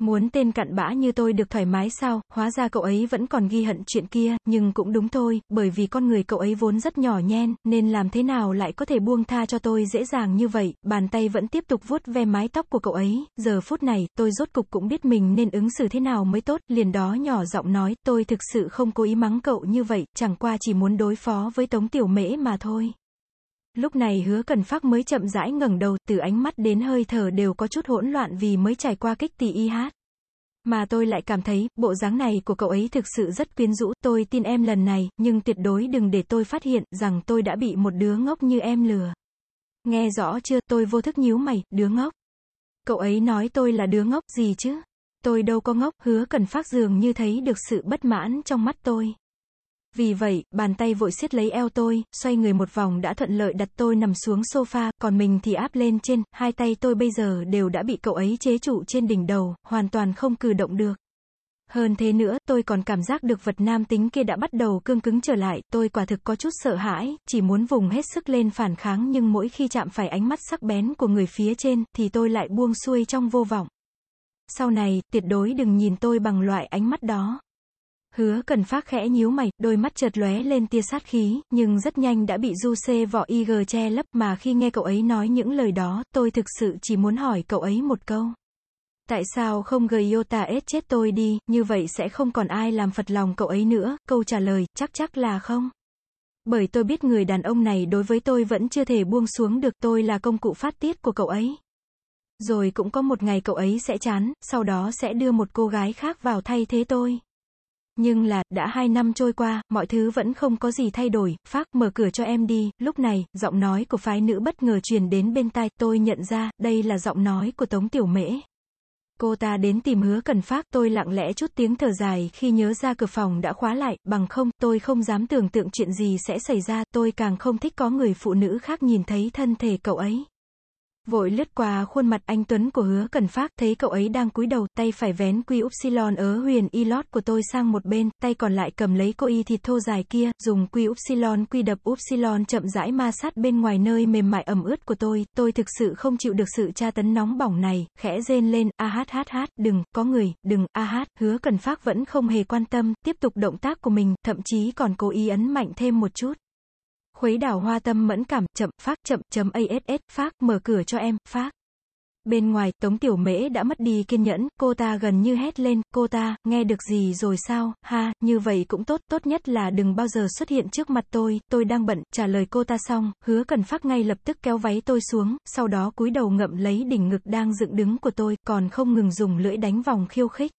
Muốn tên cặn bã như tôi được thoải mái sao, hóa ra cậu ấy vẫn còn ghi hận chuyện kia, nhưng cũng đúng thôi, bởi vì con người cậu ấy vốn rất nhỏ nhen, nên làm thế nào lại có thể buông tha cho tôi dễ dàng như vậy, bàn tay vẫn tiếp tục vuốt ve mái tóc của cậu ấy, giờ phút này, tôi rốt cục cũng biết mình nên ứng xử thế nào mới tốt, liền đó nhỏ giọng nói, tôi thực sự không cố ý mắng cậu như vậy, chẳng qua chỉ muốn đối phó với Tống Tiểu Mễ mà thôi. Lúc này hứa cần phát mới chậm rãi ngẩng đầu, từ ánh mắt đến hơi thở đều có chút hỗn loạn vì mới trải qua kích tỷ y hát. Mà tôi lại cảm thấy, bộ dáng này của cậu ấy thực sự rất quyến rũ, tôi tin em lần này, nhưng tuyệt đối đừng để tôi phát hiện, rằng tôi đã bị một đứa ngốc như em lừa. Nghe rõ chưa, tôi vô thức nhíu mày, đứa ngốc. Cậu ấy nói tôi là đứa ngốc gì chứ? Tôi đâu có ngốc, hứa cần phát dường như thấy được sự bất mãn trong mắt tôi. Vì vậy, bàn tay vội siết lấy eo tôi, xoay người một vòng đã thuận lợi đặt tôi nằm xuống sofa, còn mình thì áp lên trên, hai tay tôi bây giờ đều đã bị cậu ấy chế trụ trên đỉnh đầu, hoàn toàn không cử động được. Hơn thế nữa, tôi còn cảm giác được vật nam tính kia đã bắt đầu cương cứng trở lại, tôi quả thực có chút sợ hãi, chỉ muốn vùng hết sức lên phản kháng nhưng mỗi khi chạm phải ánh mắt sắc bén của người phía trên, thì tôi lại buông xuôi trong vô vọng. Sau này, tuyệt đối đừng nhìn tôi bằng loại ánh mắt đó. Hứa cần phát khẽ nhíu mày, đôi mắt chợt lóe lên tia sát khí, nhưng rất nhanh đã bị du xê vỏ IG che lấp mà khi nghe cậu ấy nói những lời đó, tôi thực sự chỉ muốn hỏi cậu ấy một câu. Tại sao không gầy Iota ết chết tôi đi, như vậy sẽ không còn ai làm phật lòng cậu ấy nữa, câu trả lời, chắc chắc là không. Bởi tôi biết người đàn ông này đối với tôi vẫn chưa thể buông xuống được, tôi là công cụ phát tiết của cậu ấy. Rồi cũng có một ngày cậu ấy sẽ chán, sau đó sẽ đưa một cô gái khác vào thay thế tôi. Nhưng là, đã hai năm trôi qua, mọi thứ vẫn không có gì thay đổi, Phác, mở cửa cho em đi, lúc này, giọng nói của phái nữ bất ngờ truyền đến bên tai, tôi nhận ra, đây là giọng nói của Tống Tiểu Mễ. Cô ta đến tìm hứa cần phát, tôi lặng lẽ chút tiếng thở dài khi nhớ ra cửa phòng đã khóa lại, bằng không, tôi không dám tưởng tượng chuyện gì sẽ xảy ra, tôi càng không thích có người phụ nữ khác nhìn thấy thân thể cậu ấy. Vội lướt qua khuôn mặt anh Tuấn của hứa cần phát, thấy cậu ấy đang cúi đầu, tay phải vén quy upsilon ở huyền y lót của tôi sang một bên, tay còn lại cầm lấy cô y thịt thô dài kia, dùng quy upsilon quy đập upsilon chậm rãi ma sát bên ngoài nơi mềm mại ẩm ướt của tôi, tôi thực sự không chịu được sự tra tấn nóng bỏng này, khẽ rên lên, a hát hát hát, đừng, có người, đừng, a hát, hứa cần phát vẫn không hề quan tâm, tiếp tục động tác của mình, thậm chí còn cố ý ấn mạnh thêm một chút. Khuấy đảo hoa tâm mẫn cảm, chậm, phát, chậm, chấm ass, phát, mở cửa cho em, phát. Bên ngoài, Tống Tiểu Mễ đã mất đi kiên nhẫn, cô ta gần như hét lên, cô ta, nghe được gì rồi sao, ha, như vậy cũng tốt, tốt nhất là đừng bao giờ xuất hiện trước mặt tôi, tôi đang bận, trả lời cô ta xong, hứa cần phát ngay lập tức kéo váy tôi xuống, sau đó cúi đầu ngậm lấy đỉnh ngực đang dựng đứng của tôi, còn không ngừng dùng lưỡi đánh vòng khiêu khích.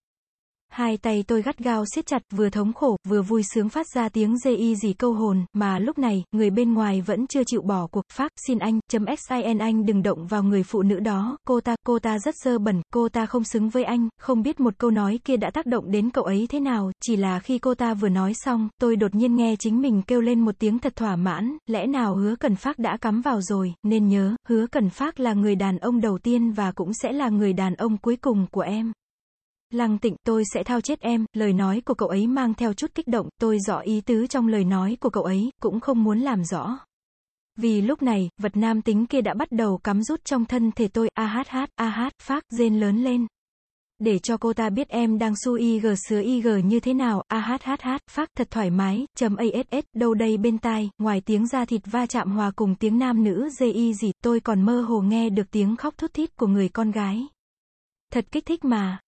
Hai tay tôi gắt gao siết chặt, vừa thống khổ, vừa vui sướng phát ra tiếng dê y gì câu hồn, mà lúc này, người bên ngoài vẫn chưa chịu bỏ cuộc, phát, xin anh, chấm xin anh đừng động vào người phụ nữ đó, cô ta, cô ta rất dơ bẩn, cô ta không xứng với anh, không biết một câu nói kia đã tác động đến cậu ấy thế nào, chỉ là khi cô ta vừa nói xong, tôi đột nhiên nghe chính mình kêu lên một tiếng thật thỏa mãn, lẽ nào hứa cần phát đã cắm vào rồi, nên nhớ, hứa cần phát là người đàn ông đầu tiên và cũng sẽ là người đàn ông cuối cùng của em. Lăng tịnh, tôi sẽ thao chết em, lời nói của cậu ấy mang theo chút kích động, tôi rõ ý tứ trong lời nói của cậu ấy, cũng không muốn làm rõ. Vì lúc này, vật nam tính kia đã bắt đầu cắm rút trong thân thể tôi, a hát hát, a hát, phát, rên lớn lên. Để cho cô ta biết em đang su y g sứa y g như thế nào, a hát hát hát, phát thật thoải mái, chấm ass, đâu đây bên tai, ngoài tiếng da thịt va chạm hòa cùng tiếng nam nữ dê y gì, tôi còn mơ hồ nghe được tiếng khóc thút thít của người con gái. Thật kích thích mà.